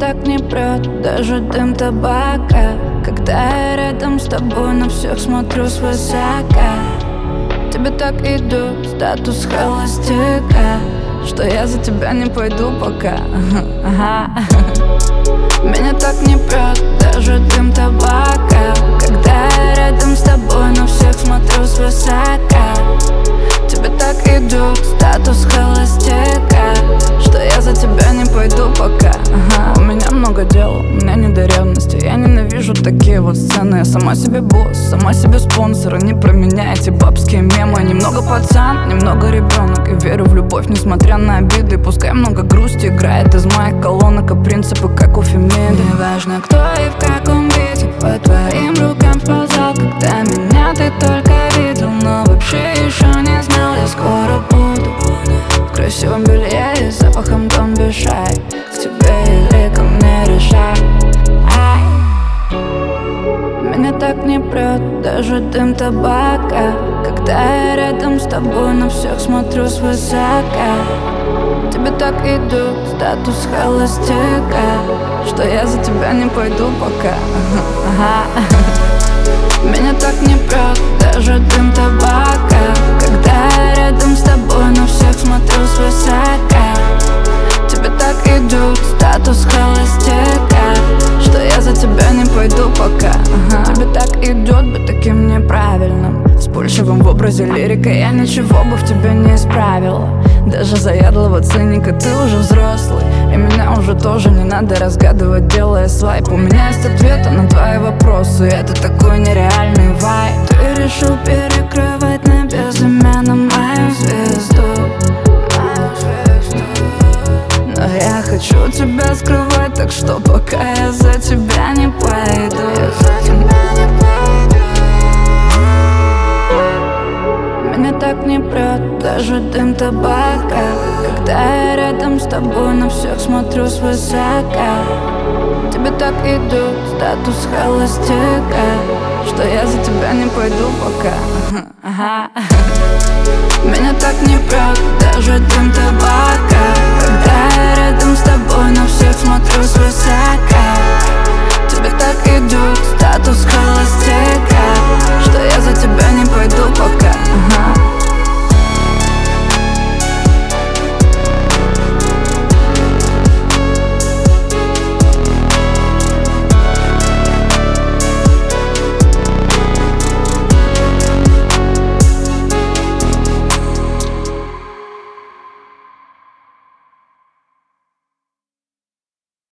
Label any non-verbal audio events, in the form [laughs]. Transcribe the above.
так не прет даже дым табака. Когда я рядом с тобой на всех смотрю свысока Тебе так идут статус холостяка Что я за тебя не пойду пока. [laughs] Меня так не прет даже дым табака. Когда я рядом с тобой на всех смотрю свысока Тебе так идут статус холостяка Ненавижу такие вот сцены. Я сама себе босс, сама себе спонсор. Не про меня эти бабские мемы. Немного пацан, немного ребенок. И верю в любовь, несмотря на обиды. Пускай много грусти играет из моих колонок А принципы как у Фемиды. Не важно кто и в каком виде. По твоим рукам сползал Когда меня ты только видел. Но вообще еще не знал Я скоро буду. В красивом белье и запахом дом бешай К тебе или ко мне решай так не прет даже дым табака. Когда я рядом с тобой на всех смотрю свысока. Тебе так идут статус холостяка Что я за тебя не пойду пока. Меня так не прет даже дым табака. Когда я рядом с тобой на всех смотрю свысока. Тебе так идут статус холостяка пойду пока. Тебе так идет быть таким неправильным. Вспыльчивым в образе лирика Я ничего бы в тебе не исправила. Даже заядлого циника ты уже взрослый. И меня уже тоже не надо разгадывать, делая свайп. У меня есть ответы на твои вопросы. Это такой нереальный вайб Ты решил перекрывать но я хочу тебя скрывать, так что пока я за тебя не пойду. Я за тебя не пойду. Меня так не прет даже дым табака. Когда я рядом с тобой на всех смотрю свысока. Тебе так идут статус холостяка Что я за тебя не пойду пока. Меня так не прет даже дым табака Пока рядом с тобой,